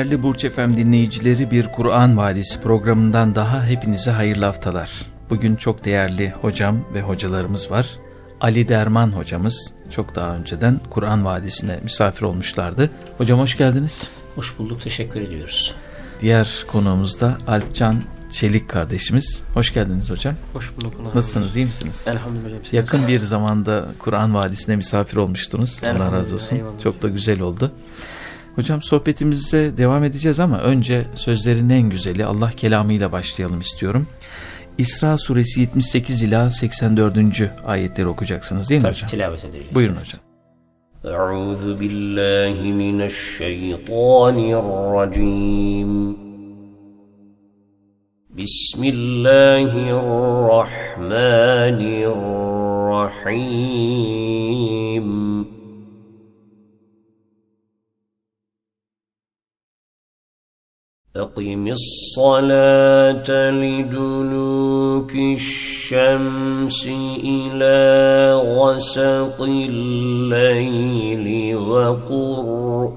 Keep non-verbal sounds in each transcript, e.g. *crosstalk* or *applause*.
Değerli Burç Efem dinleyicileri bir Kur'an Vadisi programından daha hepinize hayırlı haftalar. Bugün çok değerli hocam ve hocalarımız var. Ali Derman hocamız çok daha önceden Kur'an Vadisi'ne misafir olmuşlardı. Hocam hoş geldiniz. Hoş bulduk, teşekkür ediyoruz. Diğer konuğumuz da Alpcan Çelik kardeşimiz. Hoş geldiniz hocam. Hoş bulduk. Nasılsınız, iyi misiniz? Elhamdülillah. Yakın bir zamanda Kur'an Vadisi'ne misafir olmuştunuz. Allah razı olsun. Eyvallah. Çok da güzel oldu. Hocam sohbetimize devam edeceğiz ama önce sözlerin en güzeli Allah kelamıyla başlayalım istiyorum. İsra suresi 78 ila 84. ayetleri okuyacaksınız değil mi Tabii, hocam? tilavet edeceğiz. Buyurun hocam. Euzu billahi mineşşeytanirracim. Bismillahirrahmanirrahim. أقم الصلاة لدلوك الشمس إلى غسق الليل وقرآن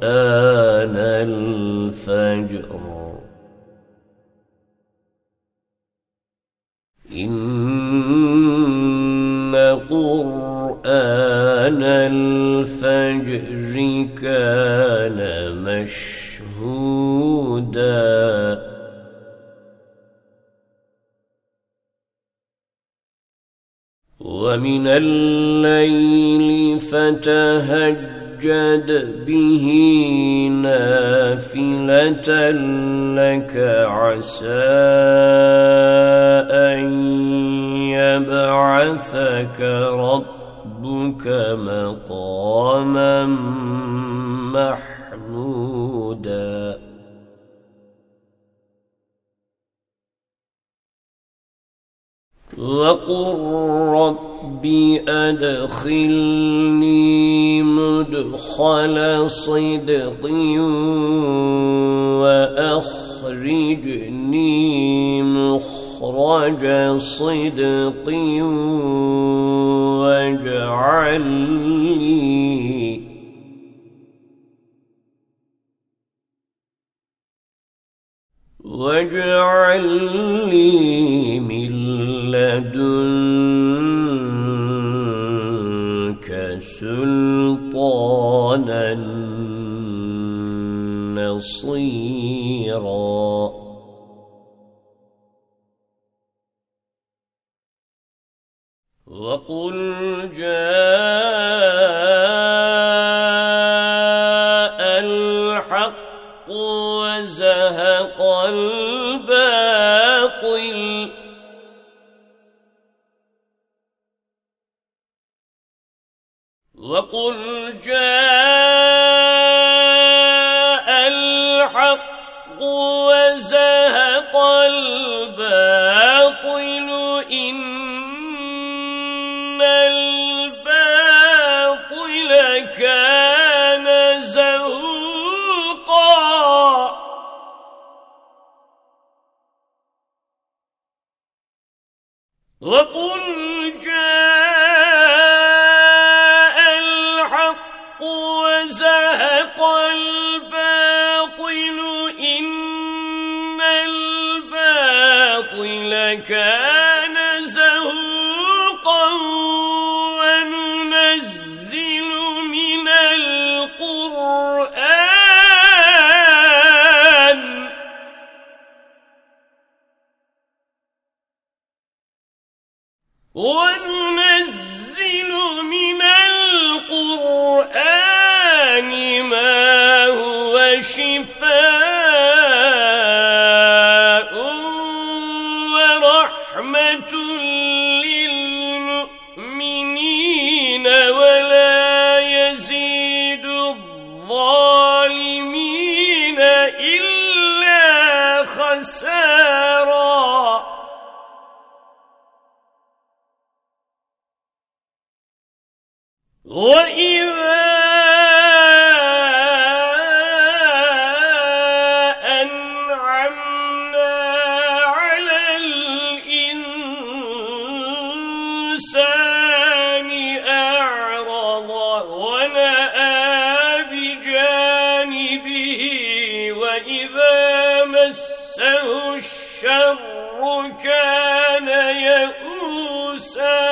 الفجر. إن قرآن الفجر كان مشهودا ومن الليل فتهجد به نافلة لك عسى أن يبعثك ربك مقاما محمودا. وقل رب أدخلني مدخل صدق وأخرجني مخرج صدق واجعل slow. وقل جاء Yusuf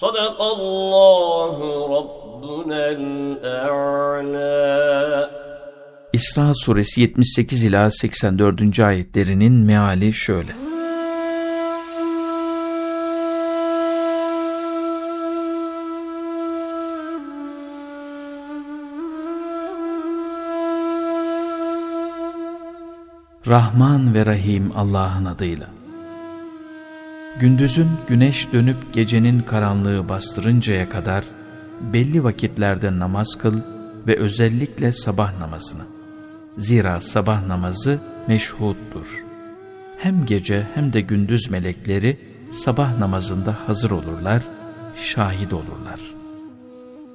صدق الله ربنا الأعلى İsra suresi 78 ila 84. ayetlerinin meali şöyle. Rahman ve Rahim Allah'ın adıyla. Gündüzün güneş dönüp gecenin karanlığı bastırıncaya kadar belli vakitlerde namaz kıl ve özellikle sabah namazını. Zira sabah namazı meşhuttur. Hem gece hem de gündüz melekleri sabah namazında hazır olurlar, şahit olurlar.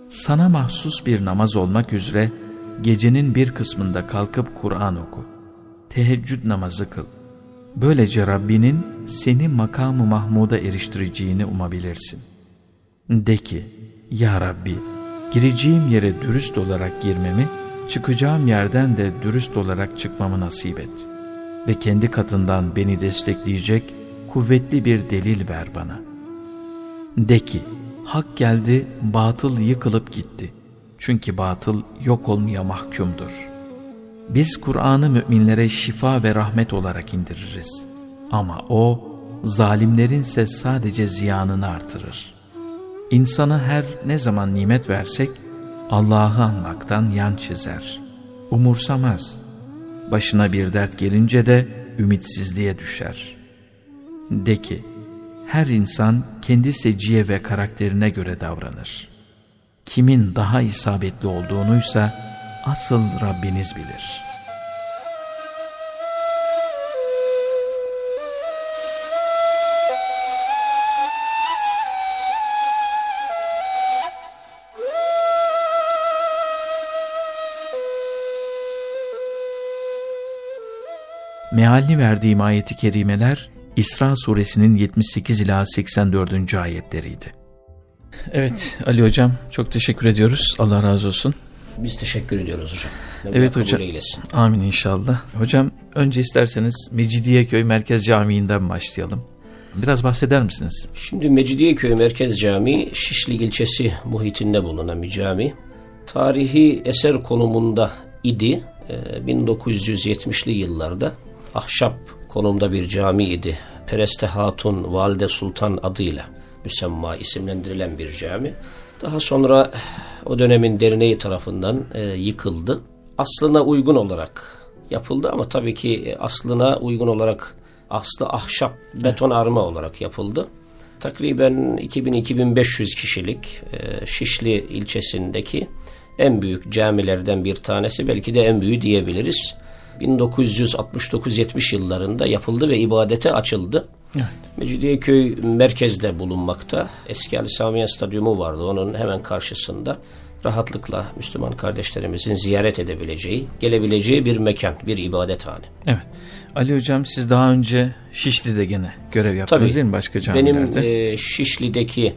Sana mahsus bir namaz olmak üzere gecenin bir kısmında kalkıp Kur'an oku. Teheccüd namazı kıl. Böylece Rabbinin seni makamı Mahmud'a eriştireceğini umabilirsin. De ki, Ya Rabbi, gireceğim yere dürüst olarak girmemi, çıkacağım yerden de dürüst olarak çıkmamı nasip et. Ve kendi katından beni destekleyecek kuvvetli bir delil ver bana. De ki, hak geldi, batıl yıkılıp gitti. Çünkü batıl yok olmaya mahkumdur. Biz Kur'an'ı müminlere şifa ve rahmet olarak indiririz. Ama o, zalimlerinse sadece ziyanını artırır. İnsana her ne zaman nimet versek, Allah'ı anmaktan yan çizer. Umursamaz. Başına bir dert gelince de ümitsizliğe düşer. De ki, her insan kendi seciye ve karakterine göre davranır. Kimin daha isabetli olduğunuysa asıl Rabbiniz bilir. Mealini verdiğim ayeti kerimeler İsra suresinin 78 ila 84. ayetleriydi. Evet Ali hocam çok teşekkür ediyoruz. Allah razı olsun. Biz teşekkür ediyoruz hocam. Mevla Evet hocam. eylesin. Amin inşallah. Hocam önce isterseniz Mecidiyeköy Merkez Camii'nden başlayalım. Biraz bahseder misiniz? Şimdi Mecidiyeköy Merkez Camii Şişli ilçesi muhitinde bulunan bir cami. Tarihi eser konumunda idi. Ee, 1970'li yıllarda ahşap konumda bir cami idi. Pereste Hatun Valide Sultan adıyla müsemma isimlendirilen bir cami. Daha sonra o dönemin derneği tarafından e, yıkıldı. Aslına uygun olarak yapıldı ama tabii ki aslına uygun olarak aslı ahşap beton arma olarak yapıldı. Takriben 2000-2500 kişilik e, Şişli ilçesindeki en büyük camilerden bir tanesi belki de en büyüğü diyebiliriz. 1969-70 yıllarında yapıldı ve ibadete açıldı. Evet. Mecidiyeköy merkezde bulunmakta. Eski Ali Samiye Stadyumu vardı onun hemen karşısında. Rahatlıkla Müslüman kardeşlerimizin ziyaret edebileceği, gelebileceği bir mekan, bir ibadethane. Evet. Ali Hocam siz daha önce Şişli'de gene görev yaptınız Tabii, değil mi başka camilerde? Benim e, Şişli'deki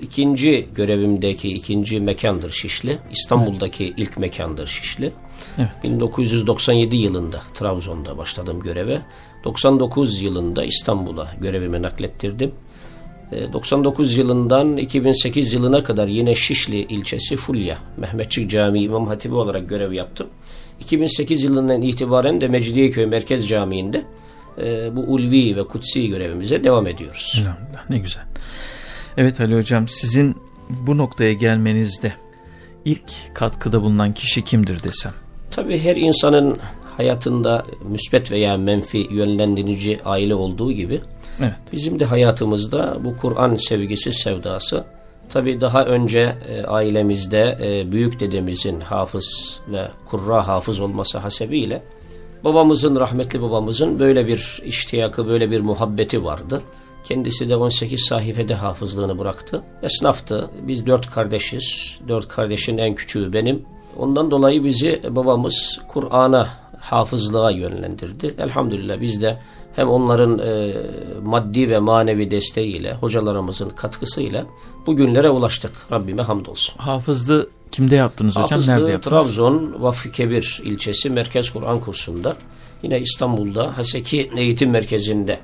ikinci görevimdeki ikinci mekandır Şişli. İstanbul'daki evet. ilk mekandır Şişli. Evet. 1997 yılında Trabzon'da başladım göreve. 99 yılında İstanbul'a görevimi naklettirdim. 99 e, yılından 2008 yılına kadar yine Şişli ilçesi Fulya Mehmetçik Camii İmam Hatibi olarak görev yaptım. 2008 yılından itibaren de Mecidiyeköy Merkez Camii'nde e, bu ulvi ve kutsi görevimize devam ediyoruz. Ne güzel. Evet Ali Hocam sizin bu noktaya gelmenizde ilk katkıda bulunan kişi kimdir desem? Tabii her insanın hayatında müsbet veya menfi yönlendirici aile olduğu gibi evet. bizim de hayatımızda bu Kur'an sevgisi sevdası tabi daha önce e, ailemizde e, büyük dedemizin hafız ve kurra hafız olması hasebiyle babamızın rahmetli babamızın böyle bir iştiyakı böyle bir muhabbeti vardı. Kendisi de 18 sayfede hafızlığını bıraktı. Esnaftı. Biz dört kardeşiz. Dört kardeşin en küçüğü benim. Ondan dolayı bizi babamız Kur'an'a hafızlığa yönlendirdi. Elhamdülillah biz de hem onların e, maddi ve manevi desteğiyle, hocalarımızın katkısıyla bugünlere ulaştık. Rabbime hamdolsun. Hafızlığı kimde yaptınız hocam? Hafızlığı Nerede yaptınız? Trabzon Vakfı Kebir ilçesi Merkez Kur'an kursunda. Yine İstanbul'da Haseki Eğitim Merkezi'nde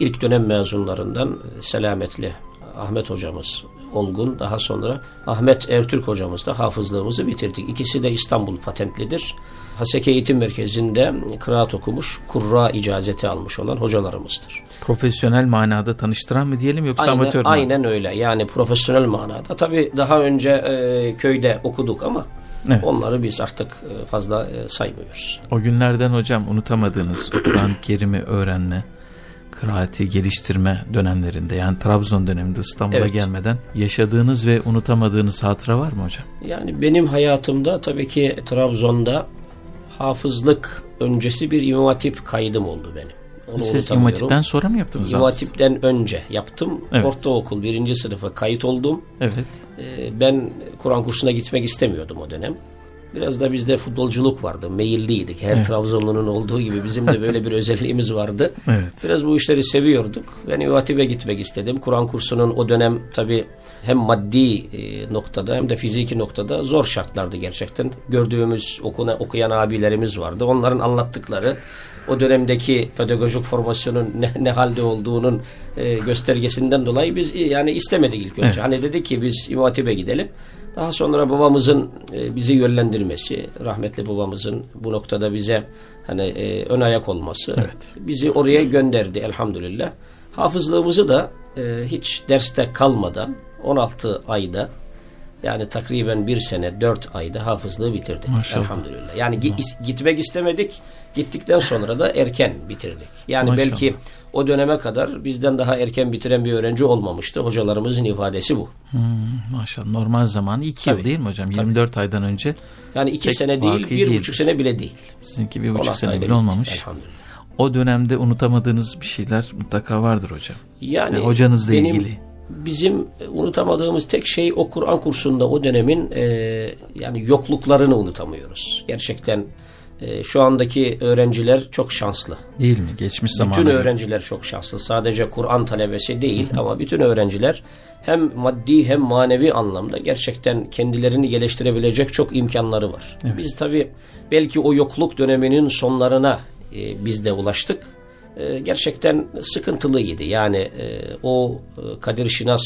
ilk dönem mezunlarından Selametli Ahmet hocamız Olgun daha sonra Ahmet Ertürk hocamız da hafızlığımızı bitirdik. İkisi de İstanbul patentlidir. Haseke Eğitim Merkezi'nde kıraat okumuş, kurra icazeti almış olan hocalarımızdır. Profesyonel manada tanıştıran mı diyelim yoksa aynen, amatör mü? Aynen öyle yani profesyonel manada. Tabii daha önce e, köyde okuduk ama Evet. Onları biz artık e, fazla e, saymıyoruz. O günlerden hocam unutamadığınız Kur'an-ı Kerim'i öğrenme, kıraati geliştirme dönemlerinde yani Trabzon döneminde İstanbul'a evet. gelmeden yaşadığınız ve unutamadığınız hatıra var mı hocam? Yani benim hayatımda tabii ki Trabzon'da hafızlık öncesi bir İmam Hatip kaydım oldu benim. Onu Siz İmam Hatip'ten sonra mı yaptınız? İmam Hatip'ten önce yaptım. Evet. Ortaokul birinci sınıfa kayıt oldum. Evet. Ee, ben Kur'an kursuna gitmek istemiyordum o dönem. Biraz da bizde futbolculuk vardı. Meyilliydik. Her evet. Trabzonlu'nun olduğu gibi bizim de böyle bir *laughs* özelliğimiz vardı. Evet. Biraz bu işleri seviyorduk. Ben İvatip'e gitmek istedim. Kur'an kursunun o dönem tabi hem maddi e, noktada hem de fiziki noktada zor şartlardı gerçekten. Gördüğümüz okuna, okuyan abilerimiz vardı. Onların anlattıkları o dönemdeki pedagojik formasyonun ne, ne halde olduğunun e, göstergesinden dolayı biz yani istemedik ilk önce. Evet. Hani dedik ki biz İmam gidelim. Daha sonra babamızın e, bizi yönlendirmesi, rahmetli babamızın bu noktada bize hani e, ön ayak olması evet. bizi oraya gönderdi elhamdülillah. Hafızlığımızı da e, hiç derste kalmadan 16 ayda yani takriben bir sene dört ayda hafızlığı bitirdik. Maşallah. Elhamdülillah. Yani Maşallah. gitmek istemedik. Gittikten sonra da erken bitirdik. Yani Maşallah. belki o döneme kadar bizden daha erken bitiren bir öğrenci olmamıştı. Hocalarımızın ifadesi bu. Hmm, maşallah. Normal zaman iki Tabii. yıl değil mi hocam? Tabii. 24 aydan önce. Yani iki sene değil, bir buçuk sene bile değil. Sizinki bir buçuk sene bile olmamış. Elhamdülillah. O dönemde unutamadığınız bir şeyler mutlaka vardır hocam. Yani, yani hocanızla benim, ilgili bizim unutamadığımız tek şey o Kur'an kursunda o dönemin e, yani yokluklarını unutamıyoruz. Gerçekten e, şu andaki öğrenciler çok şanslı. Değil mi? Geçmiş zamanında. Bütün öğrenciler çok şanslı. Sadece Kur'an talebesi değil ama bütün öğrenciler hem maddi hem manevi anlamda gerçekten kendilerini geliştirebilecek çok imkanları var. Evet. Biz tabii belki o yokluk döneminin sonlarına e, biz de ulaştık. e, gerçekten sıkıntılıydı. Yani e, o e, Kadir Şinas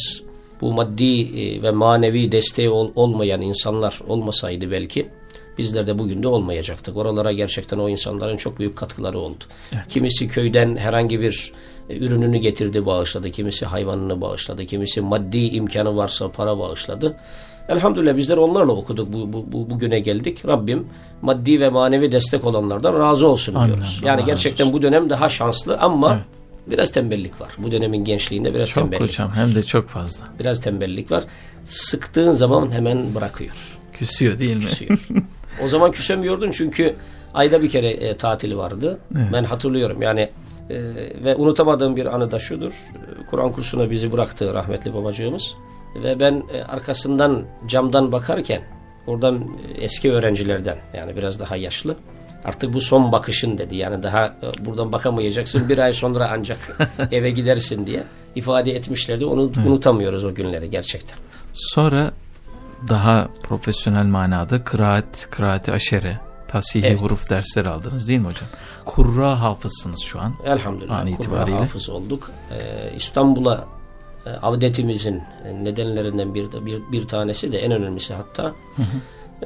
bu maddi e, ve manevi desteği ol, olmayan insanlar olmasaydı belki bizler de bugün de olmayacaktık. Oralara gerçekten o insanların çok büyük katkıları oldu. Evet. Kimisi köyden herhangi bir e, ürününü getirdi bağışladı. Kimisi hayvanını bağışladı. Kimisi maddi imkanı varsa para bağışladı. Elhamdülillah bizler onlarla okuduk bu, bu, bu bugüne geldik. Rabbim maddi ve manevi destek olanlardan razı olsun Aynen, diyoruz. Yani Allah gerçekten olsun. bu dönem daha şanslı ama evet. Biraz tembellik var. Bu dönemin gençliğinde biraz çok tembellik hocam, var. Hem de çok fazla. Biraz tembellik var. Sıktığın zaman hemen bırakıyor. Küsüyor değil mi? Küsüyor. o zaman küsemiyordun çünkü ayda bir kere e, tatili vardı. Evet. Ben hatırlıyorum yani e, ve unutamadığım bir anı da şudur. Kur'an kursuna bizi bıraktı rahmetli babacığımız. Ve ben e, arkasından camdan bakarken oradan e, eski öğrencilerden yani biraz daha yaşlı artık bu son bakışın dedi. Yani daha e, buradan bakamayacaksın bir ay sonra ancak *laughs* eve gidersin diye ifade etmişlerdi. Onu evet. unutamıyoruz o günleri gerçekten. Sonra daha profesyonel manada kıraat, kıraati aşere, tasihi evet. huruf dersleri aldınız değil mi hocam? Kurra hafızsınız şu an. Elhamdülillah. An itibariyle. Kurra hafız olduk. Ee, İstanbul'a e, avdetimizin nedenlerinden bir, bir, bir tanesi de en önemlisi hatta hı hı.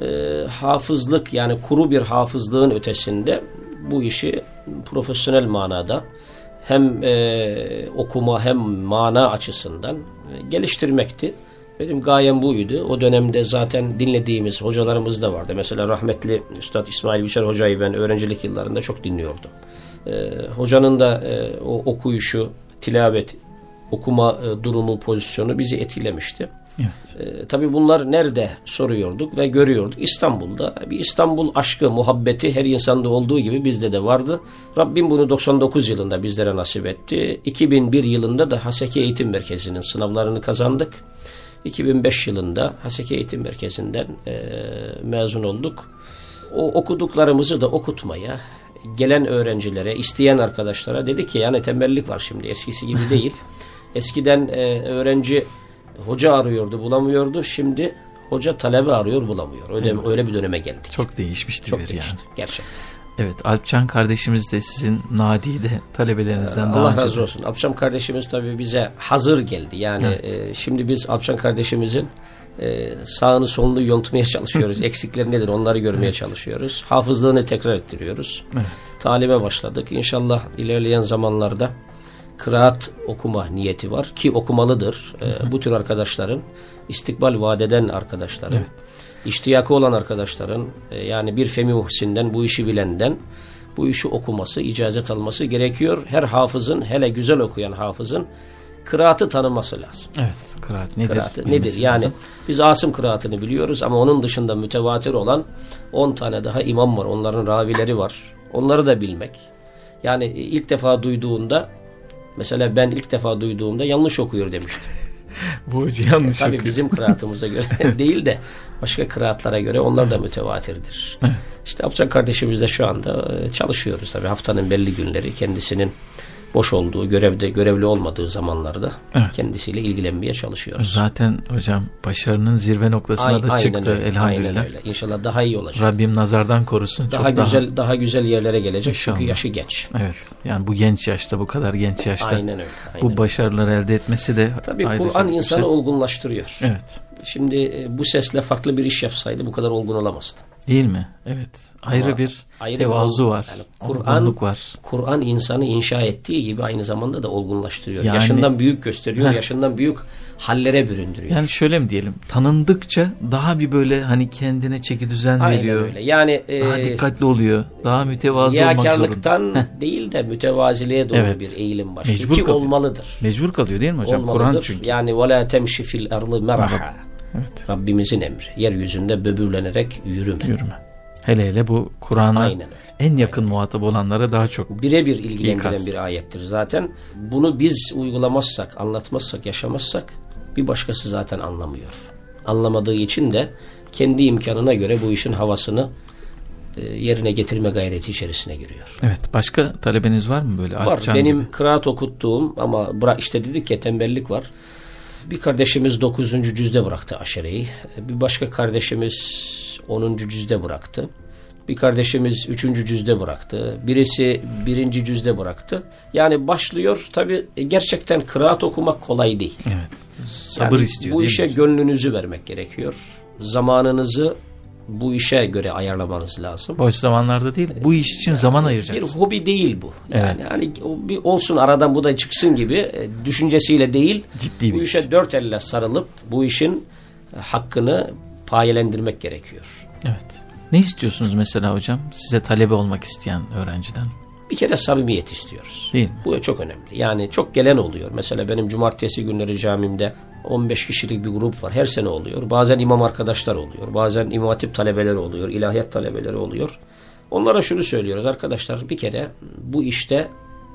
E, hafızlık yani kuru bir hafızlığın ötesinde bu işi profesyonel manada hem e, okuma hem mana açısından e, geliştirmekti. Benim gayem buydu. O dönemde zaten dinlediğimiz hocalarımız da vardı. Mesela rahmetli Üstad İsmail Biçer Hoca'yı ben öğrencilik yıllarında çok dinliyordum. Ee, hocanın da e, o okuyuşu, tilavet, okuma e, durumu, pozisyonu bizi etkilemişti. Evet. E, tabii bunlar nerede soruyorduk ve görüyorduk. İstanbul'da bir İstanbul aşkı, muhabbeti her insanda olduğu gibi bizde de vardı. Rabbim bunu 99 yılında bizlere nasip etti. 2001 yılında da Haseki Eğitim Merkezi'nin sınavlarını kazandık. 2005 yılında Haseki Eğitim Merkezi'nden e, mezun olduk. O okuduklarımızı da okutmaya, gelen öğrencilere, isteyen arkadaşlara dedi ki yani tembellik var şimdi eskisi gibi *laughs* değil. Eskiden e, öğrenci hoca arıyordu, bulamıyordu. Şimdi hoca talebe arıyor, bulamıyor. Öyle, evet. öyle bir döneme geldik. Çok değişmişti Çok değişti, yani. Gerçekten. Evet, Alpcan kardeşimiz de sizin nadide talebelerinizden Allah daha Allah razı olsun. Alpcan kardeşimiz tabii bize hazır geldi. Yani evet. e, şimdi biz Alpcan kardeşimizin e, sağını solunu yontmaya çalışıyoruz. *laughs* Eksikleri nedir onları görmeye evet. çalışıyoruz. Hafızlığını tekrar ettiriyoruz. Evet. Talime başladık. İnşallah ilerleyen zamanlarda kıraat okuma niyeti var ki okumalıdır. E, bu tür arkadaşların istikbal vadeden arkadaşların evet. iştiyakı olan arkadaşların e, yani bir femi muhsinden bu işi bilenden bu işi okuması, icazet alması gerekiyor. Her hafızın hele güzel okuyan hafızın kıraatı tanıması lazım. Evet, kıraat nedir? Kıraatı nedir? Yani lazım. biz Asım kıraatını biliyoruz ama onun dışında mütevatir olan 10 tane daha imam var. Onların ravileri var. Onları da bilmek. Yani ilk defa duyduğunda Mesela ben ilk defa duyduğumda yanlış okuyor demiştim. *laughs* Bu hoca yanlış e, tabii okuyor. bizim kıraatımıza göre *laughs* *laughs* değil de başka kıraatlara göre onlar evet. da mütevatirdir. Evet. İşte Apçak kardeşimizle şu anda e, çalışıyoruz tabii haftanın belli günleri kendisinin boş olduğu, görevde görevli olmadığı zamanlarda evet. kendisiyle ilgilenmeye çalışıyoruz. Zaten hocam başarının zirve noktasına Ay, da çıktı öyle, elhamdülillah. Aynen öyle. İnşallah daha iyi olacak. Rabbim nazardan korusun. Daha Çok güzel daha... daha güzel yerlere gelecek İnşallah. çünkü yaşı genç. Evet. Yani bu genç yaşta bu kadar genç yaşta aynen öyle, aynen bu başarıları elde etmesi de Tabii Kur'an insanı şey. olgunlaştırıyor. Evet. Şimdi e, bu sesle farklı bir iş yapsaydı bu kadar olgun olamazdı. Değil mi? Evet. Ayrı Ama bir ayrı tevazu bir, var. Yani Kur'an var. Kur'an insanı inşa ettiği gibi aynı zamanda da olgunlaştırıyor. Yani, yaşından büyük gösteriyor, heh. yaşından büyük hallere büründürüyor. Yani şöyle mi diyelim? Tanındıkça daha bir böyle hani kendine çeki düzen Aynen veriyor. öyle. Yani daha e, dikkatli oluyor. Daha mütevazı olmak zorunda. Riyakarlıktan değil de mütevaziliğe doğru evet. bir eğilim başlıyor Mecbur ki kalıyor. olmalıdır. Mecbur kalıyor değil mi hocam? Kur'an çünkü. Yani وَلَا تَمْشِ فِي الْاَرْضِ مَرَحًا Evet. Rabbimizin emri. Yeryüzünde böbürlenerek yürüme. Yürüme. Hele hele bu Kur'an'a en yakın Aynen. muhatap olanlara daha çok birebir ilgilendiren bir ayettir zaten. Bunu biz uygulamazsak, anlatmazsak, yaşamazsak bir başkası zaten anlamıyor. Anlamadığı için de kendi imkanına göre bu işin havasını e, yerine getirme gayreti içerisine giriyor. Evet. Başka talebeniz var mı böyle? Var. Benim gibi. kıraat okuttuğum ama işte dedik ya tembellik var. Bir kardeşimiz 9. cüzde bıraktı aşereyi. Bir başka kardeşimiz 10. cüzde bıraktı. Bir kardeşimiz üçüncü cüzde bıraktı. Birisi birinci cüzde bıraktı. Yani başlıyor tabi gerçekten kıraat okumak kolay değil. Evet. Sabır Yani istiyor. Bu işe mi? gönlünüzü vermek gerekiyor. Zamanınızı bu işe göre ayarlamanız lazım. Boş zamanlarda değil. Bu iş için zaman Bir ayıracaksın. hobi değil bu. Yani Evet. hani bir olsun aradan bu da çıksın gibi e, düşüncesiyle değil. Ciddi bu bir işe dört elle sarılıp bu işin e, hakkını payelendirmek gerekiyor. Evet. Ne istiyorsunuz mesela hocam? Size talebe olmak isteyen öğrenciden. Bir kere samimiyet istiyoruz. Değil mi? Bu çok önemli. Yani çok gelen oluyor. Mesela benim cumartesi günleri camimde 15 kişilik bir grup var. Her sene oluyor. Bazen imam arkadaşlar oluyor. Bazen imam hatip talebeleri oluyor. ilahiyat talebeleri oluyor. Onlara şunu söylüyoruz arkadaşlar bir kere bu işte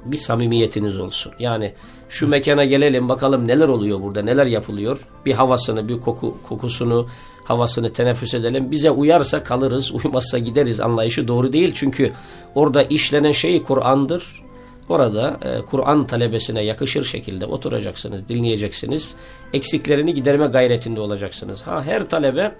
bir samimiyetiniz olsun. Yani şu mekana gelelim bakalım neler oluyor burada neler yapılıyor. Bir havasını bir koku, kokusunu havasını teneffüs edelim. Bize uyarsa kalırız uymazsa gideriz anlayışı doğru değil. Çünkü orada işlenen şey Kur'an'dır. Orada e, Kur'an talebesine yakışır şekilde oturacaksınız, dinleyeceksiniz. Eksiklerini giderme gayretinde olacaksınız. Ha her talebe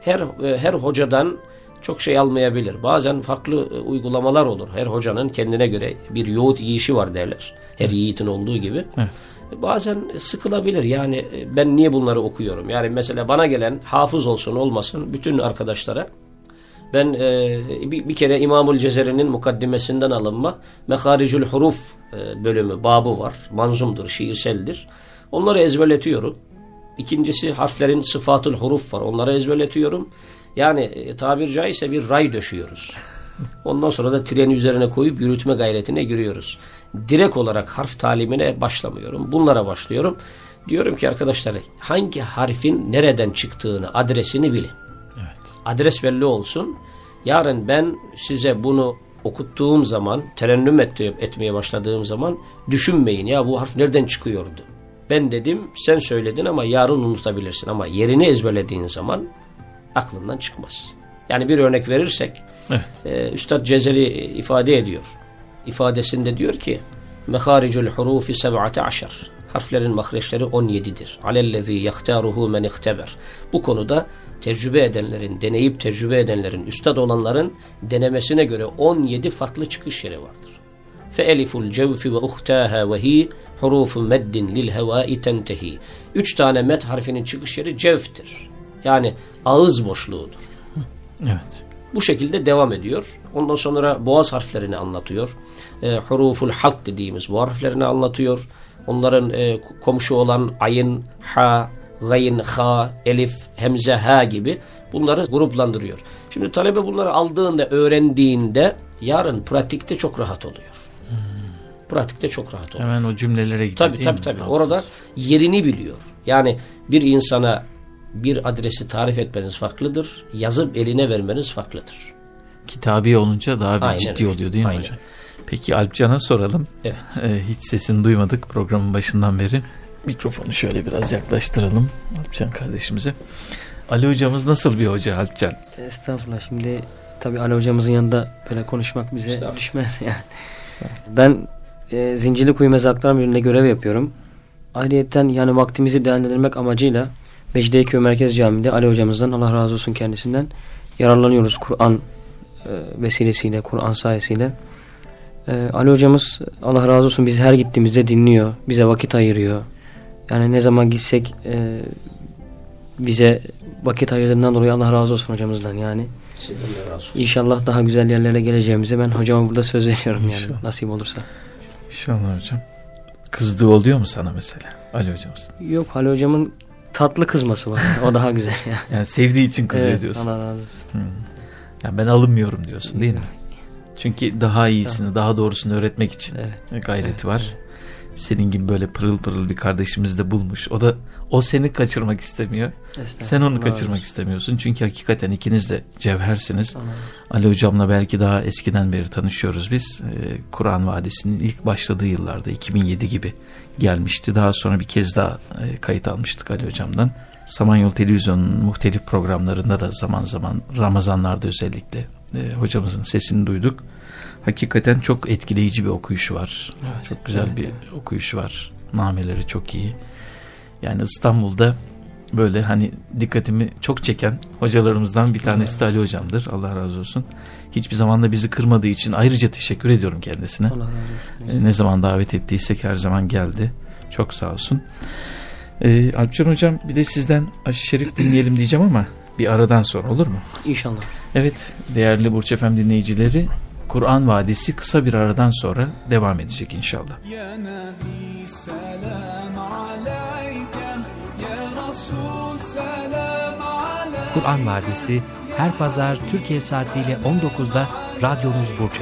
her e, her hocadan çok şey almayabilir. Bazen farklı e, uygulamalar olur. Her hocanın kendine göre bir yoğurt yiyişi var derler. Her yiğitin olduğu gibi. Bazen sıkılabilir. Yani e, ben niye bunları okuyorum? Yani mesela bana gelen hafız olsun olmasın bütün arkadaşlara ben e, bir, bir kere İmamul Cezeri'nin mukaddimesinden alınma Meharicül Huruf e, bölümü, babı var. Manzumdur, şiirseldir. Onları ezberletiyorum. İkincisi harflerin sıfatül huruf var. Onları ezberletiyorum. Yani e, tabir caizse bir ray döşüyoruz. Ondan sonra da treni üzerine koyup yürütme gayretine giriyoruz. Direkt olarak harf talimine başlamıyorum. Bunlara başlıyorum. Diyorum ki arkadaşlar hangi harfin nereden çıktığını, adresini bilin. Adres belli olsun. Yarın ben size bunu okuttuğum zaman, terennüm et, etmeye başladığım zaman düşünmeyin ya bu harf nereden çıkıyordu. Ben dedim, sen söyledin ama yarın unutabilirsin ama yerini ezberlediğin zaman aklından çıkmaz. Yani bir örnek verirsek, Evet. e, Üstad Cezeri ifade ediyor. İfadesinde diyor ki, Meharicül hurufi seb'ate aşar. Harflerin mahreçleri 17'dir. Alellezî yahtaruhu men ihteber. Bu konuda tecrübe edenlerin, deneyip tecrübe edenlerin, üstad olanların denemesine göre 17 farklı çıkış yeri vardır. Feeliful cevfi ve uhtaha ve hi hurufu meddin lil hevai tentehi. Üç tane met harfinin çıkış yeri cevftir. Yani ağız boşluğudur. Evet. Bu şekilde devam ediyor. Ondan sonra boğaz harflerini anlatıyor. E, huruful halk dediğimiz bu harflerini anlatıyor. Onların e, komşu olan ayın, ha, gayn, ha, elif, hemze, ha gibi bunları gruplandırıyor. Şimdi talebe bunları aldığında, öğrendiğinde yarın pratikte çok rahat oluyor. Pratikte çok rahat oluyor. Hemen o cümlelere gidiyor Tabii tabii mi? tabii. Rahatsız. Orada yerini biliyor. Yani bir insana bir adresi tarif etmeniz farklıdır. Yazıp eline vermeniz farklıdır. Kitabi olunca daha bir Aynen ciddi öyle. oluyor değil mi Aynen. hocam? Peki Alpcan'a soralım. Evet. Ee, hiç sesini duymadık programın başından beri. Mikrofonu şöyle biraz yaklaştıralım Alpcan kardeşimize. Ali hocamız nasıl bir hoca Alpcan? Estağfurullah şimdi tabii Ali hocamızın yanında böyle konuşmak bize düşmez *laughs* yani. Ben e, Zincirlikuyu Mezarlıklar Müdürlüğü'nde görev yapıyorum. Ayrıyeten yani vaktimizi değerlendirmek amacıyla Mecidiyeköy Merkez Camii'nde Ali hocamızdan Allah razı olsun kendisinden yararlanıyoruz Kur'an e, vesilesiyle, Kur'an sayesiyle. E, Ali hocamız Allah razı olsun bizi her gittiğimizde dinliyor, bize vakit ayırıyor. Yani ne zaman gitsek e, bize vakit ayırdığından dolayı Allah razı olsun hocamızdan yani. İnşallah daha güzel yerlere geleceğimize ben hocama burada söz veriyorum yani İnşallah. nasip olursa. İnşallah hocam. Kızdığı oluyor mu sana mesela Ali hocamız? Yok Ali hocamın tatlı kızması var. O daha güzel *laughs* yani. Yani sevdiği için kızıyor evet, diyorsun. Allah razı olsun. Hmm. Yani ben alınmıyorum diyorsun değil mi? Çünkü daha iyisini, daha doğrusunu öğretmek için Evet. gayreti var. Senin gibi böyle pırıl pırıl bir kardeşimiz de bulmuş. O da o seni kaçırmak istemiyor. Sen onu kaçırmak istemiyorsun. Çünkü hakikaten ikiniz de cevhersiniz. Ali hocamla belki daha eskiden beri tanışıyoruz biz. Ee, Kur'an Vadisi'nin ilk başladığı yıllarda 2007 gibi gelmişti. Daha sonra bir kez daha e, kayıt almıştık Ali hocamdan. Samanyolu Televizyonu'nun muhtelif programlarında da zaman zaman Ramazanlarda özellikle e, hocamızın sesini duyduk. Hakikaten çok etkileyici bir okuyuşu var. Evet, çok güzel evet, bir evet. okuyuşu var. Nameleri çok iyi. Yani İstanbul'da böyle hani dikkatimi çok çeken hocalarımızdan bir tanesi de Ali hocamdır. Allah razı olsun. Hiçbir zaman da bizi kırmadığı için ayrıca teşekkür ediyorum kendisine. Allah razı olsun. Ne zaman davet ettiysek her zaman geldi. Çok sağ olsun. Ee, Alpcan hocam bir de sizden aşı şerif dinleyelim diyeceğim ama bir aradan sonra olur mu? İnşallah. Evet değerli Burç Efem dinleyicileri Kur'an Vadisi kısa bir aradan sonra devam edecek inşallah. Kur'an Vadisi her pazar Türkiye saatiyle 19'da radyonuz Burç.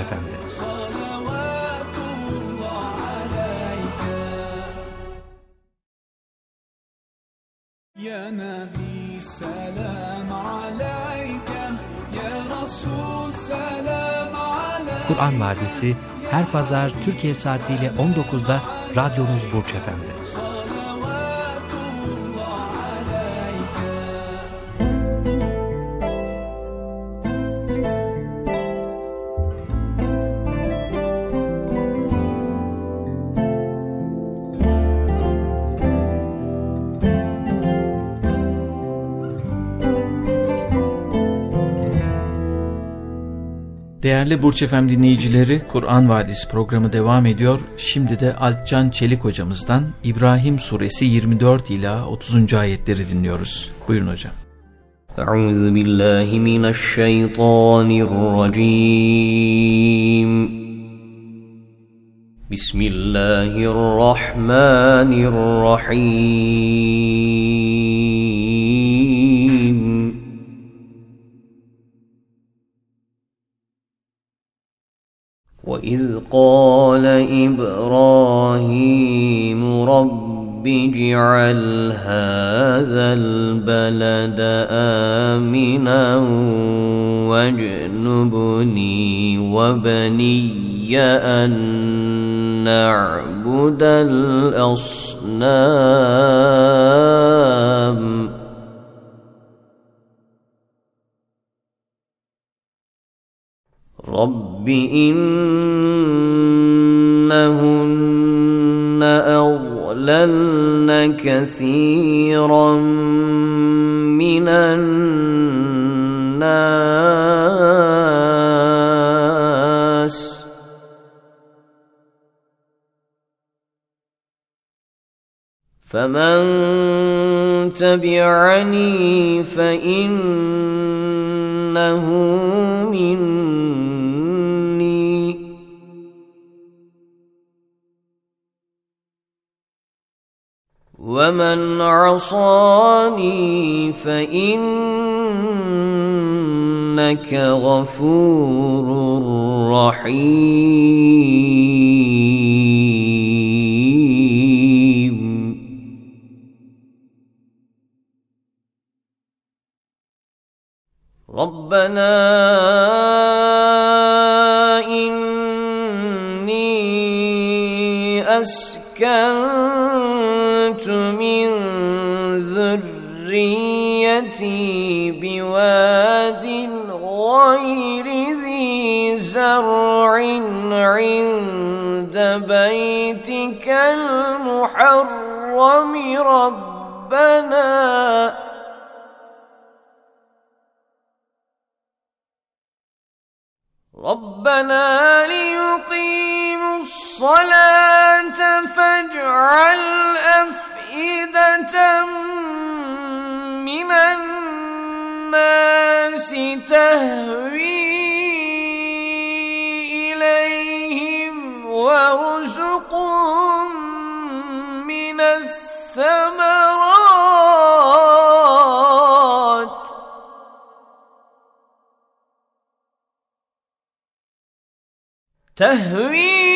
Ya Nabi selam aleyke Ya Resul selam Kur'an Vadisi her pazar Türkiye saatiyle 19'da radyonuz Burç Efendi. Değerli Burç Efem dinleyicileri, Kur'an Vadisi programı devam ediyor. Şimdi de Alpcan Çelik hocamızdan İbrahim suresi 24 ila 30. ayetleri dinliyoruz. Buyurun hocam. Euzu billahi mineşşeytanirracim. Bismillahirrahmanirrahim. وإذ قال إبراهيم رب اجعل هذا البلد آمنا واجنبني وبني أن نعبد الأصنام رب إنهن أضللن كثيرا من الناس فمن تبعني فإنه ومن عصاني فإنك غفور رحيم. ربنا ذريتي بواد غير ذي زرع عند بيتك المحرم ربنا. ربنا ليقيموا الصلاة فاجعل أفئدة من الناس تهوي إليهم وارزقهم من الثمرات. تهوي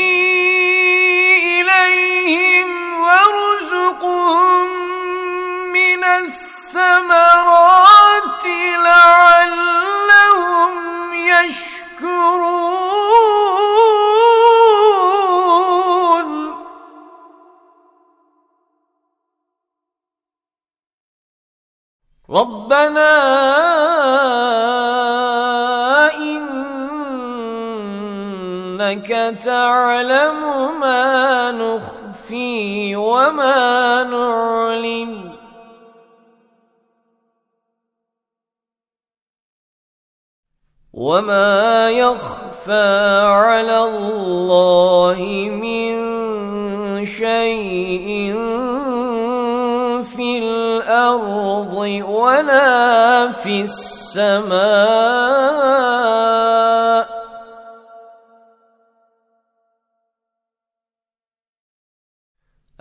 الثمرات لعلهم يشكرون. ربنا إنك تعلم ما نخفي وما نعلن. وما يخفى على الله من شيء في الأرض ولا في السماء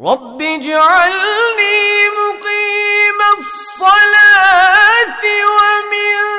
رب اجعلني مقيم الصلاة ومن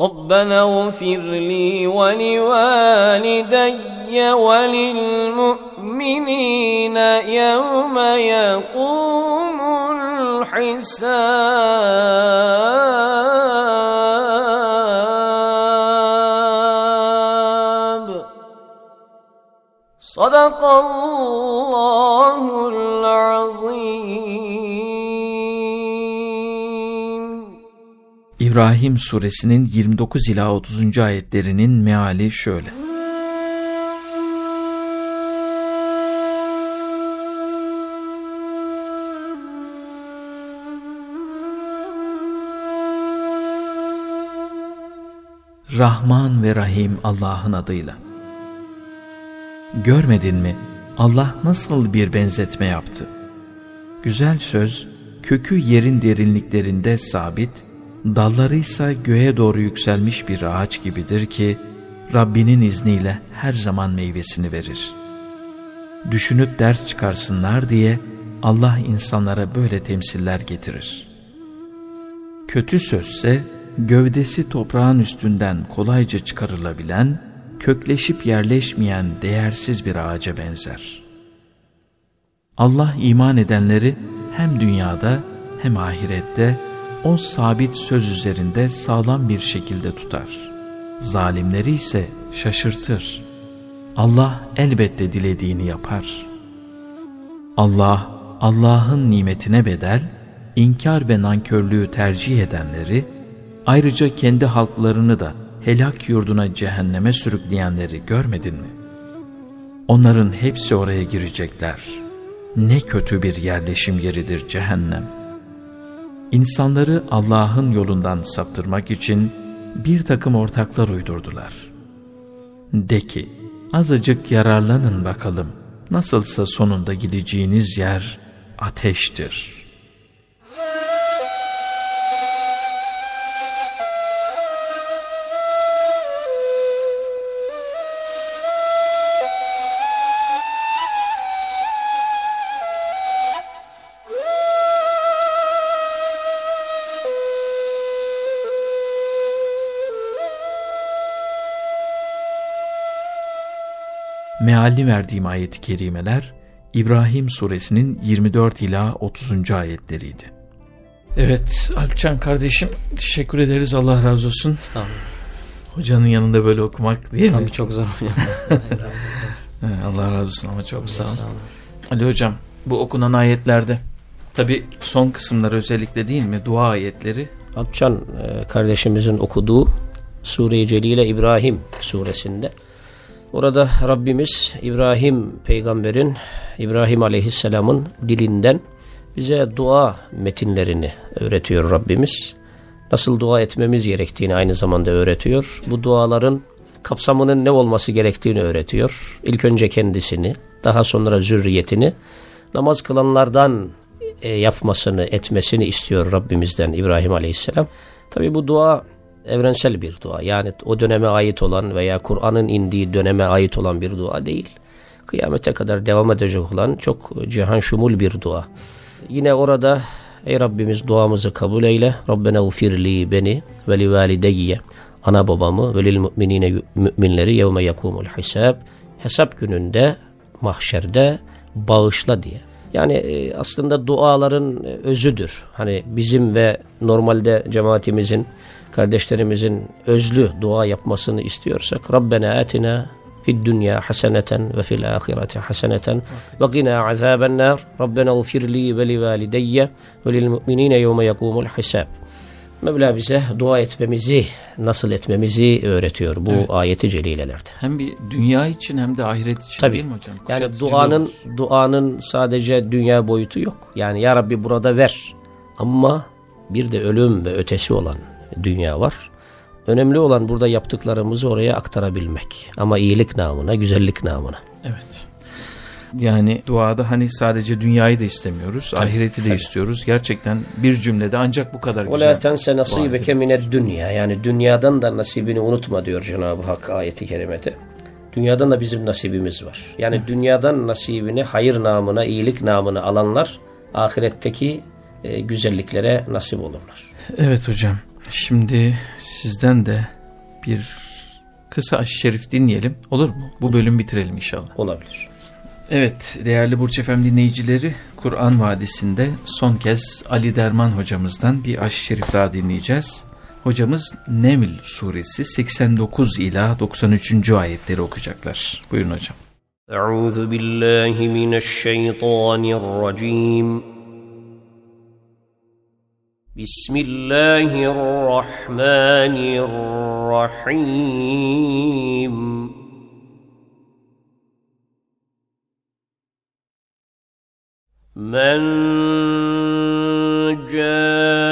ربنا اغفر لي ولوالدي وللمؤمنين يوم يقوم الحساب. صدق الله العظيم. İbrahim suresinin 29 ila 30. ayetlerinin meali şöyle. Rahman ve Rahim Allah'ın adıyla. Görmedin mi Allah nasıl bir benzetme yaptı? Güzel söz kökü yerin derinliklerinde sabit, dallarıysa göğe doğru yükselmiş bir ağaç gibidir ki Rabbinin izniyle her zaman meyvesini verir. Düşünüp ders çıkarsınlar diye Allah insanlara böyle temsiller getirir. Kötü sözse gövdesi toprağın üstünden kolayca çıkarılabilen, kökleşip yerleşmeyen değersiz bir ağaca benzer. Allah iman edenleri hem dünyada hem ahirette o sabit söz üzerinde sağlam bir şekilde tutar. Zalimleri ise şaşırtır. Allah elbette dilediğini yapar. Allah, Allah'ın nimetine bedel, inkar ve nankörlüğü tercih edenleri, ayrıca kendi halklarını da helak yurduna cehenneme sürükleyenleri görmedin mi? Onların hepsi oraya girecekler. Ne kötü bir yerleşim yeridir cehennem. İnsanları Allah'ın yolundan saptırmak için bir takım ortaklar uydurdular. De ki, azıcık yararlanın bakalım, nasılsa sonunda gideceğiniz yer ateştir.'' Mealini verdiğim ayet-i kerimeler İbrahim suresinin 24 ila 30. ayetleriydi. Evet Alpcan kardeşim teşekkür ederiz Allah razı olsun. Sağ olun. Hocanın yanında böyle okumak değil mi? Tabii çok zor *laughs* Allah razı olsun ama çok sağ ol. Ali hocam bu okunan ayetlerde tabi son kısımları özellikle değil mi dua ayetleri Alpcan e, kardeşimizin okuduğu Sure-i Celile İbrahim suresinde. Orada Rabbimiz İbrahim peygamberin, İbrahim aleyhisselamın dilinden bize dua metinlerini öğretiyor Rabbimiz. Nasıl dua etmemiz gerektiğini aynı zamanda öğretiyor. Bu duaların kapsamının ne olması gerektiğini öğretiyor. İlk önce kendisini, daha sonra zürriyetini namaz kılanlardan e, yapmasını, etmesini istiyor Rabbimizden İbrahim Aleyhisselam. Tabi bu dua evrensel bir dua. Yani o döneme ait olan veya Kur'an'ın indiği döneme ait olan bir dua değil. Kıyamete kadar devam edecek olan çok cihan şumul bir dua. Yine orada ey Rabbimiz duamızı kabul eyle. Rabbena ufirli beni ve li valideyye ana babamı ve lil müminine müminleri yevme yakumul hisab. Hesap gününde mahşerde bağışla diye. Yani e, aslında duaların özüdür. Hani bizim ve normalde cemaatimizin, kardeşlerimizin özlü dua yapmasını istiyorsak Rabbena atina fid dünya haseneten ve fil ahireti haseneten ve gina azaben nar. Rabbena ufirli ve li valideyye ve lil mu'minine yevme yakumul hisab. Mevla bize dua etmemizi, nasıl etmemizi öğretiyor bu evet. ayeti celilelerde. Hem bir dünya için hem de ahiret için Tabii. değil mi hocam? Yani duanın duanın sadece dünya boyutu yok. Yani ya Rabbi burada ver. Ama bir de ölüm ve ötesi olan dünya var. Önemli olan burada yaptıklarımızı oraya aktarabilmek. Ama iyilik namına, güzellik namına. Evet. Yani duada hani sadece dünyayı da istemiyoruz, tabii, ahireti de tabii. istiyoruz. Gerçekten bir cümlede ancak bu kadar güzel. وَلَا تَنْسَ نَصِيبَكَ مِنَ dünya Yani dünyadan da nasibini unutma diyor Cenab-ı Hak ayeti kerimede. Dünyadan da bizim nasibimiz var. Yani evet. dünyadan nasibini hayır namına, iyilik namına alanlar ahiretteki e, güzelliklere nasip olurlar. Evet hocam. Şimdi sizden de bir kısa aşı şerif dinleyelim. Olur mu? Bu bölüm bitirelim inşallah. Olabilir. Evet değerli Burç Efem dinleyicileri Kur'an Vadisi'nde son kez Ali Derman hocamızdan bir aş şerif daha dinleyeceğiz. Hocamız Neml suresi 89 ila 93. ayetleri okuyacaklar. Buyurun hocam. Euzu billahi mineşşeytanirracim. بسم الله الرحمن الرحيم. من جاء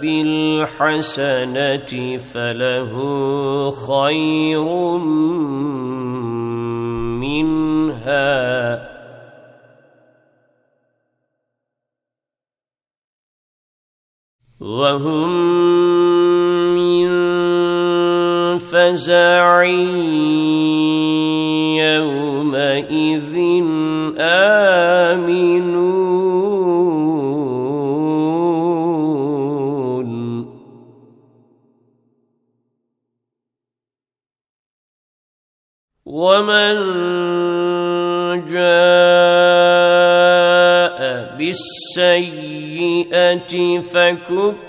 بالحسنة فله خير وهم من فزع بالسيئة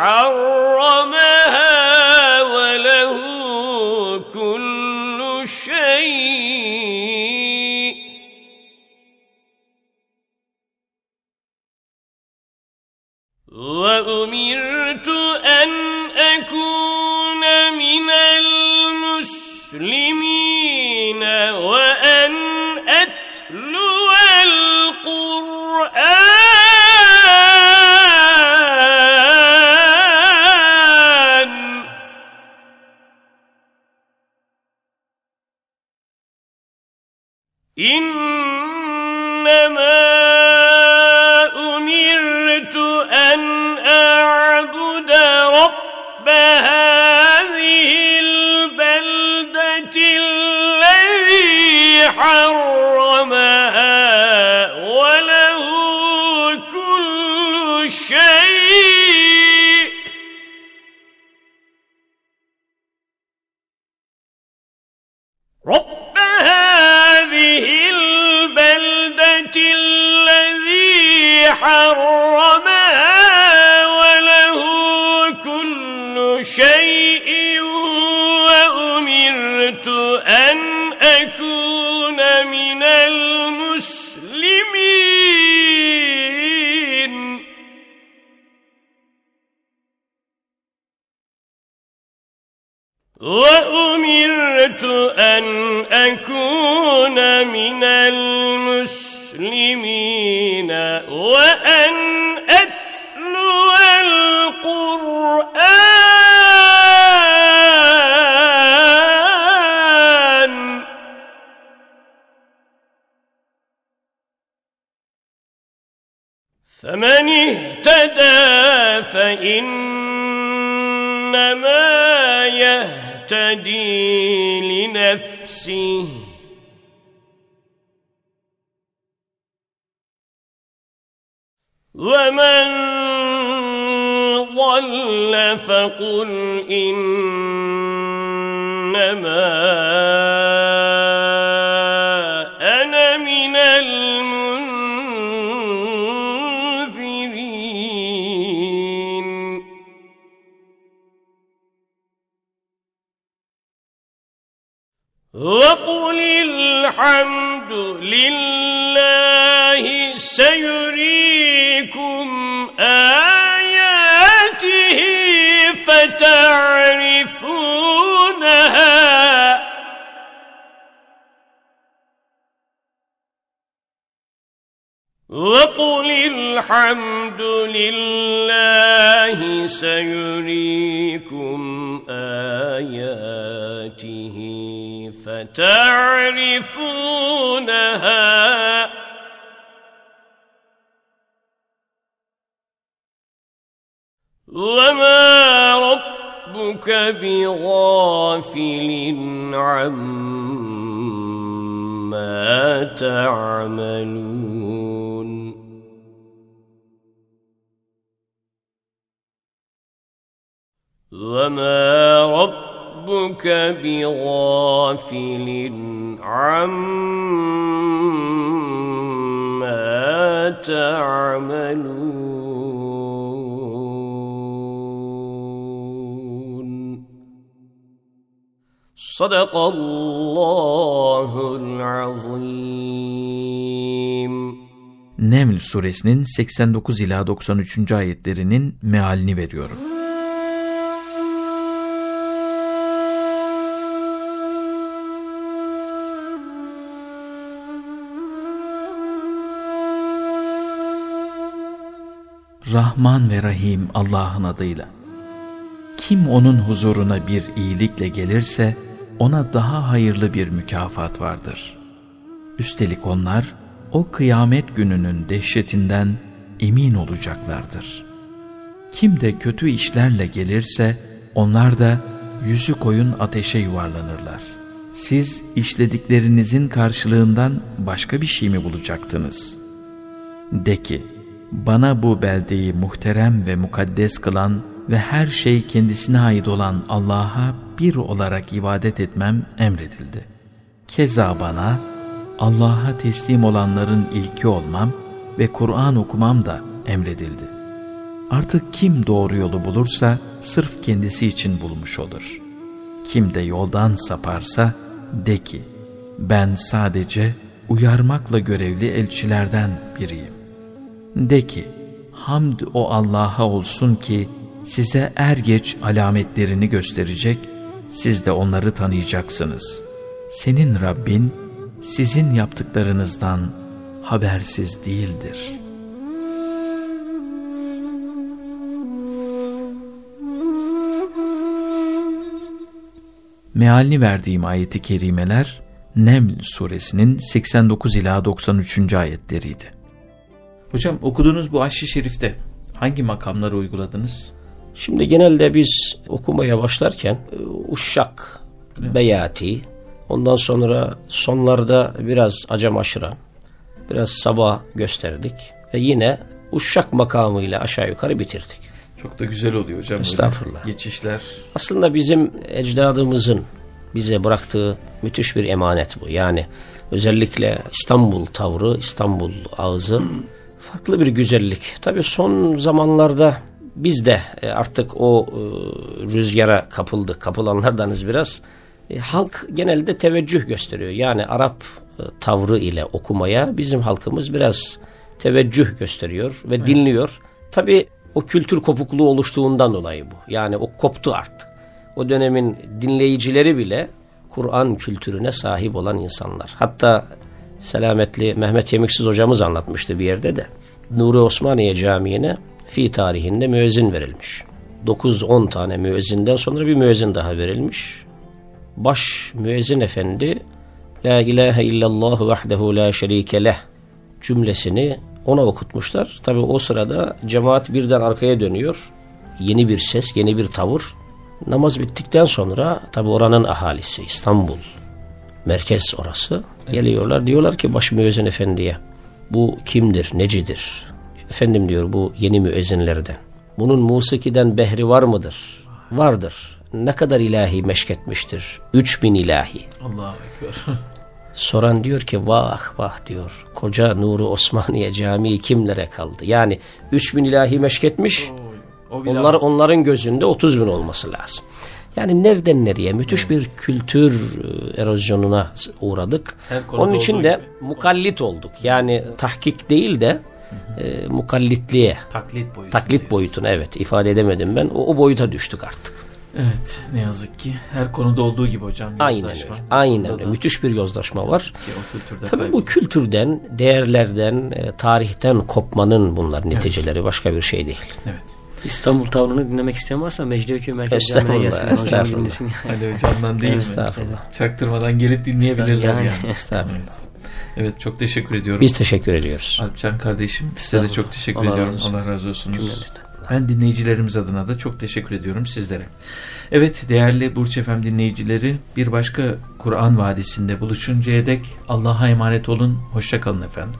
الذي وأمرت أن أكون من المسلمين وأن أتلو القرآن. فمن اهتدى فإنما يهتدي لنفسه. ومن ضل فقل إنما وقل الحمد لله سيريكم آياته فتعرفونها وقل الحمد لله سيريكم آياته فتعرفونها. وما ربك بغافل عما تعملون. وما ربك بغافل عما تعملون صدق الله العظيم Neml suresinin 89 ila 93. ayetlerinin mealini veriyorum. Rahman ve Rahim Allah'ın adıyla. Kim onun huzuruna bir iyilikle gelirse ona daha hayırlı bir mükafat vardır. Üstelik onlar o kıyamet gününün dehşetinden emin olacaklardır. Kim de kötü işlerle gelirse onlar da yüzü koyun ateşe yuvarlanırlar. Siz işlediklerinizin karşılığından başka bir şey mi bulacaktınız? De ki, bana bu beldeyi muhterem ve mukaddes kılan ve her şey kendisine ait olan Allah'a bir olarak ibadet etmem emredildi. Keza bana Allah'a teslim olanların ilki olmam ve Kur'an okumam da emredildi. Artık kim doğru yolu bulursa sırf kendisi için bulmuş olur. Kim de yoldan saparsa de ki ben sadece uyarmakla görevli elçilerden biriyim. De ki, hamd o Allah'a olsun ki size er geç alametlerini gösterecek, siz de onları tanıyacaksınız. Senin Rabbin sizin yaptıklarınızdan habersiz değildir. Mealini verdiğim ayeti kerimeler Neml suresinin 89 ila 93. ayetleriydi. Hocam okuduğunuz bu aşşi şerifte hangi makamları uyguladınız? Şimdi genelde biz okumaya başlarken e, uşşak, beyati, ondan sonra sonlarda biraz acem aşıran, biraz sabah gösterdik ve yine uşşak makamıyla aşağı yukarı bitirdik. Çok da güzel oluyor hocam. böyle Estağfurullah. Geçişler. Aslında bizim ecdadımızın bize bıraktığı müthiş bir emanet bu. Yani özellikle İstanbul tavrı, İstanbul ağzı *clears throat* farklı bir güzellik. Tabii son zamanlarda biz de e, artık o e, rüzgara kapıldık, kapılanlardanız biraz. E, halk genelde teveccüh gösteriyor. Yani Arap tavrı ile okumaya bizim halkımız biraz teveccüh gösteriyor ve dinliyor. Tabii o kültür kopukluğu oluştuğundan dolayı bu. Yani o koptu artık. O dönemin dinleyicileri bile Kur'an kültürüne sahip olan insanlar. Hatta selametli Mehmet Yemiksiz hocamız anlatmıştı bir yerde de. Nuri Osmaniye Camii'ne fi tarihinde müezzin verilmiş. 9-10 tane müezzinden sonra bir müezzin daha verilmiş. Baş müezzin efendi La ilahe illallah vahdehu la şerike leh cümlesini ona okutmuşlar. Tabi o sırada cemaat birden arkaya dönüyor. Yeni bir ses, yeni bir tavır. Namaz bittikten sonra tabi oranın ahalisi İstanbul merkez orası. Geliyorlar diyorlar ki baş müezzin efendiye bu kimdir, necidir? Efendim diyor bu yeni müezzinlerden. Bunun musikiden behri var mıdır? Vardır. Ne kadar ilahi meşketmiştir? 3000 ilahi. Allahu Ekber. *laughs* Soran diyor ki vah vah diyor. Koca Nuri Osmaniye Camii kimlere kaldı? Yani 3000 ilahi meşketmiş. O bile Onlar onların gözünde 30 bin olması lazım. Yani nereden nereye müthiş bir kültür e, erozyonuna uğradık. Onun için de gibi. mukallit olduk. Yani tahkik değil de e, mukallitliğe, Taklit boyutu. taklit boyutuna evet ifade edemedim ben. O, o boyuta düştük artık. Evet ne yazık ki her konuda olduğu gibi hocam. Aynen öyle. Aynen öyle. Müthiş bir yozlaşma var. Tabii bu kültürden, değerlerden, e, tarihten kopmanın bunlar neticeleri başka bir şey değil. Evet. İstanbul tavrını dinlemek isteyen varsa Mecidiyeköy Merkez Camii'ne Estağfurullah, gelsin. Hocam estağfurullah. dinlesin. Ali hocamdan değil mi? Estağfurullah. Çaktırmadan gelip dinleyebilirler yani. Yani. Estağfurullah. Evet. Evet çok teşekkür ediyorum. Biz teşekkür ediyoruz. Alpcan kardeşim size de çok teşekkür Allah ediyorum. razı olsun. Allah razı olsunuz. Cümlemizden. Ben dinleyicilerimiz adına da çok teşekkür ediyorum sizlere. Evet değerli Burç Efem dinleyicileri bir başka Kur'an Vadisi'nde buluşuncaya dek Allah'a emanet olun. Hoşçakalın efendim.